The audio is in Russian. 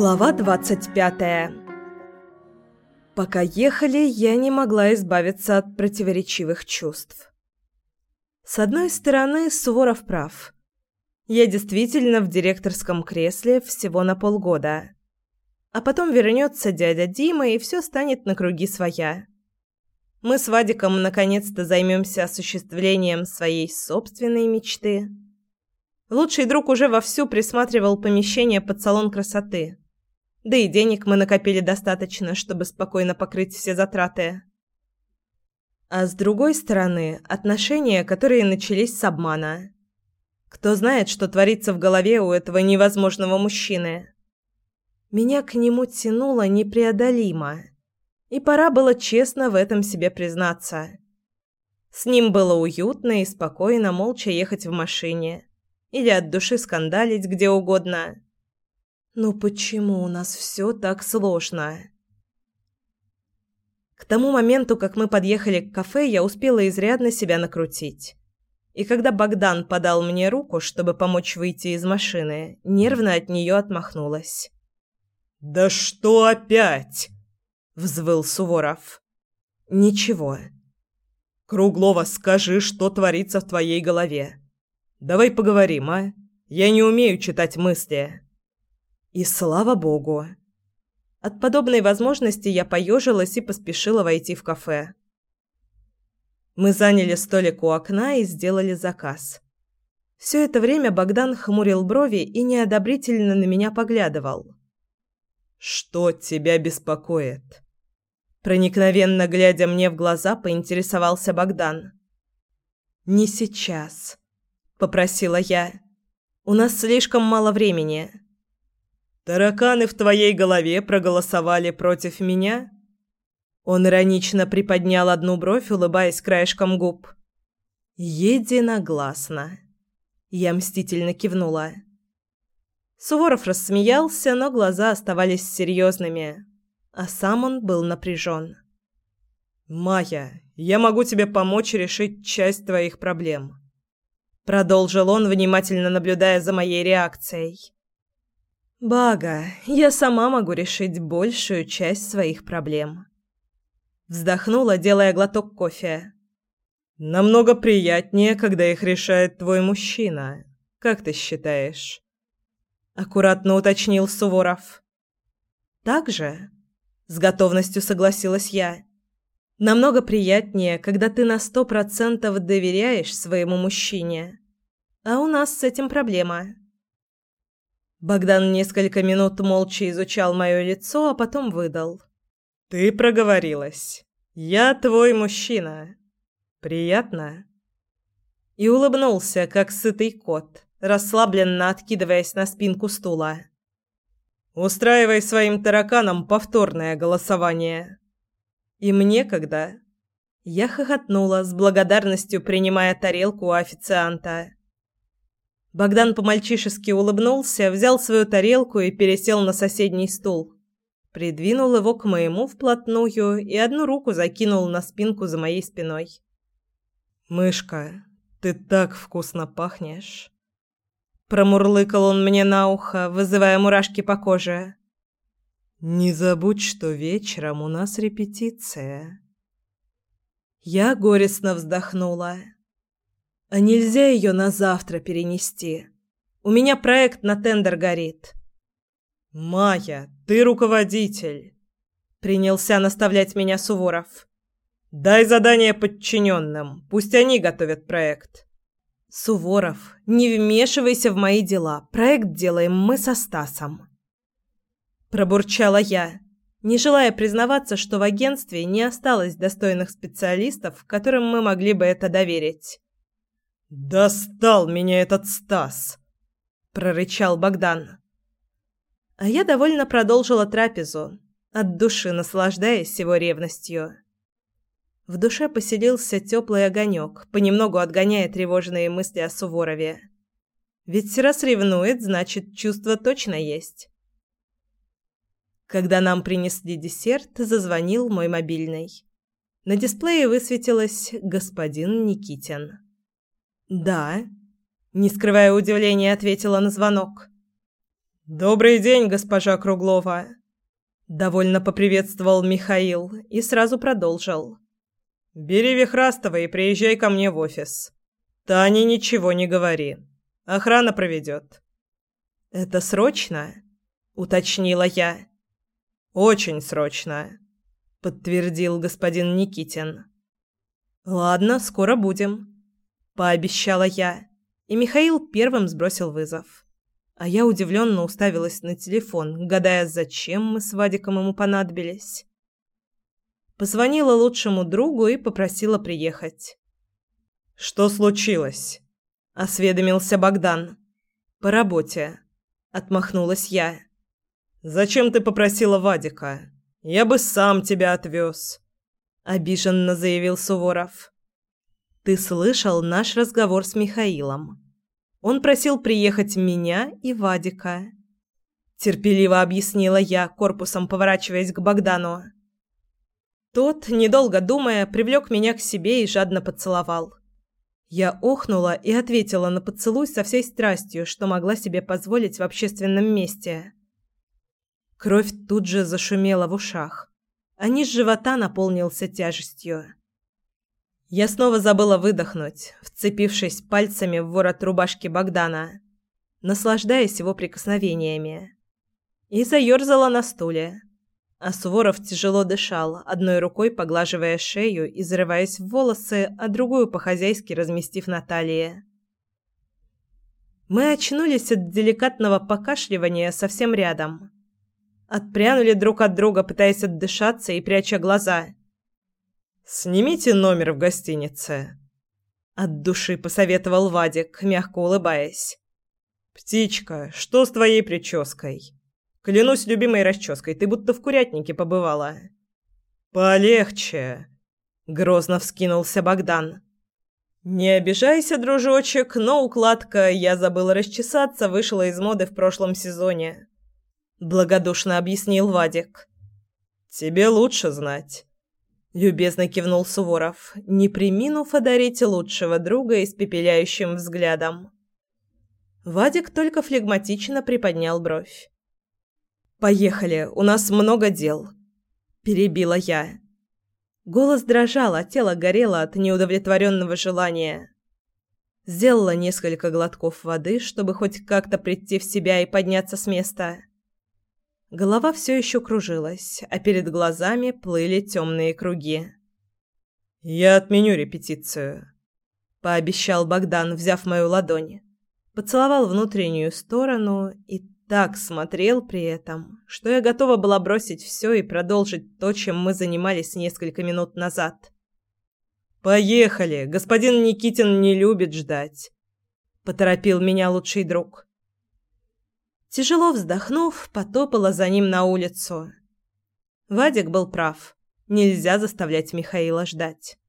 Глава 25 Пока ехали, я не могла избавиться от противоречивых чувств. С одной стороны, Суворов прав. Я действительно в директорском кресле всего на полгода. А потом вернется дядя Дима, и все станет на круги своя. Мы с Вадиком наконец-то займемся осуществлением своей собственной мечты – Лучший друг уже вовсю присматривал помещение под салон красоты. Да и денег мы накопили достаточно, чтобы спокойно покрыть все затраты. А с другой стороны, отношения, которые начались с обмана. Кто знает, что творится в голове у этого невозможного мужчины. Меня к нему тянуло непреодолимо. И пора было честно в этом себе признаться. С ним было уютно и спокойно молча ехать в машине или от души скандалить где угодно. Но почему у нас все так сложно? К тому моменту, как мы подъехали к кафе, я успела изрядно себя накрутить. И когда Богдан подал мне руку, чтобы помочь выйти из машины, нервно от нее отмахнулась. «Да что опять?» — взвыл Суворов. «Ничего». «Круглова, скажи, что творится в твоей голове. Давай поговорим, а? Я не умею читать мысли». И слава богу. От подобной возможности я поежилась и поспешила войти в кафе. Мы заняли столик у окна и сделали заказ. Все это время Богдан хмурил брови и неодобрительно на меня поглядывал. «Что тебя беспокоит?» Проникновенно глядя мне в глаза, поинтересовался Богдан. «Не сейчас», попросила я. У нас слишком мало времени. Тараканы в твоей голове проголосовали против меня? Он иронично приподнял одну бровь, улыбаясь краешком губ. Единогласно. Я мстительно кивнула. Суворов рассмеялся, но глаза оставались серьезными, а сам он был напряжен. «Майя, я могу тебе помочь решить часть твоих проблем. Продолжил он, внимательно наблюдая за моей реакцией. «Бага, я сама могу решить большую часть своих проблем». Вздохнула, делая глоток кофе. «Намного приятнее, когда их решает твой мужчина. Как ты считаешь?» Аккуратно уточнил Суворов. «Так же?» С готовностью согласилась я. Намного приятнее, когда ты на сто процентов доверяешь своему мужчине. А у нас с этим проблема. Богдан несколько минут молча изучал мое лицо, а потом выдал. «Ты проговорилась. Я твой мужчина. Приятно?» И улыбнулся, как сытый кот, расслабленно откидываясь на спинку стула. «Устраивай своим тараканам повторное голосование». И мне когда? Я хохотнула, с благодарностью принимая тарелку у официанта. Богдан по-мальчишески улыбнулся, взял свою тарелку и пересел на соседний стул. Придвинул его к моему вплотную и одну руку закинул на спинку за моей спиной. «Мышка, ты так вкусно пахнешь!» Промурлыкал он мне на ухо, вызывая мурашки по коже. Не забудь, что вечером у нас репетиция. Я горестно вздохнула. А нельзя ее на завтра перенести. У меня проект на тендер горит. Майя, ты руководитель. Принялся наставлять меня Суворов. Дай задание подчиненным, пусть они готовят проект. Суворов, не вмешивайся в мои дела. Проект делаем мы со Стасом. Пробурчала я, не желая признаваться, что в агентстве не осталось достойных специалистов, которым мы могли бы это доверить. «Достал меня этот Стас!» – прорычал Богдан. А я довольно продолжила трапезу, от души наслаждаясь его ревностью. В душе поселился теплый огонек, понемногу отгоняя тревожные мысли о Суворове. Ведь раз ревнует, значит, чувство точно есть. Когда нам принесли десерт, зазвонил мой мобильный. На дисплее высветилось «Господин Никитин». «Да», – не скрывая удивления, ответила на звонок. «Добрый день, госпожа Круглова!» Довольно поприветствовал Михаил и сразу продолжил. «Бери Вихрастова и приезжай ко мне в офис. Тане ничего не говори. Охрана проведет». «Это срочно?» — уточнила я. «Очень срочно», — подтвердил господин Никитин. «Ладно, скоро будем», — пообещала я, и Михаил первым сбросил вызов а я удивленно уставилась на телефон, гадая, зачем мы с Вадиком ему понадобились. Позвонила лучшему другу и попросила приехать. «Что случилось?» – осведомился Богдан. «По работе», – отмахнулась я. «Зачем ты попросила Вадика? Я бы сам тебя отвез», – обиженно заявил Суворов. «Ты слышал наш разговор с Михаилом?» Он просил приехать меня и Вадика. Терпеливо объяснила я, корпусом поворачиваясь к Богдану. Тот, недолго думая, привлек меня к себе и жадно поцеловал. Я охнула и ответила на поцелуй со всей страстью, что могла себе позволить в общественном месте. Кровь тут же зашумела в ушах, а низ живота наполнился тяжестью. Я снова забыла выдохнуть, вцепившись пальцами в ворот рубашки Богдана, наслаждаясь его прикосновениями. И заерзала на стуле. А Суворов тяжело дышал, одной рукой поглаживая шею и зарываясь в волосы, а другую по-хозяйски разместив на талии. Мы очнулись от деликатного покашливания совсем рядом. Отпрянули друг от друга, пытаясь отдышаться и пряча глаза – «Снимите номер в гостинице», — от души посоветовал Вадик, мягко улыбаясь. «Птичка, что с твоей прической? Клянусь любимой расческой, ты будто в курятнике побывала». «Полегче», — грозно вскинулся Богдан. «Не обижайся, дружочек, но укладка «я забыл расчесаться» вышла из моды в прошлом сезоне», — благодушно объяснил Вадик. «Тебе лучше знать». Любезно кивнул Суворов, не приминув одарить лучшего друга испепеляющим взглядом. Вадик только флегматично приподнял бровь. «Поехали, у нас много дел», – перебила я. Голос дрожал, а тело горело от неудовлетворенного желания. Сделала несколько глотков воды, чтобы хоть как-то прийти в себя и подняться с места. Голова все еще кружилась, а перед глазами плыли темные круги. «Я отменю репетицию», — пообещал Богдан, взяв мою ладонь. Поцеловал внутреннюю сторону и так смотрел при этом, что я готова была бросить все и продолжить то, чем мы занимались несколько минут назад. «Поехали! Господин Никитин не любит ждать», — поторопил меня лучший друг. Тяжело вздохнув, потопала за ним на улицу. Вадик был прав. Нельзя заставлять Михаила ждать.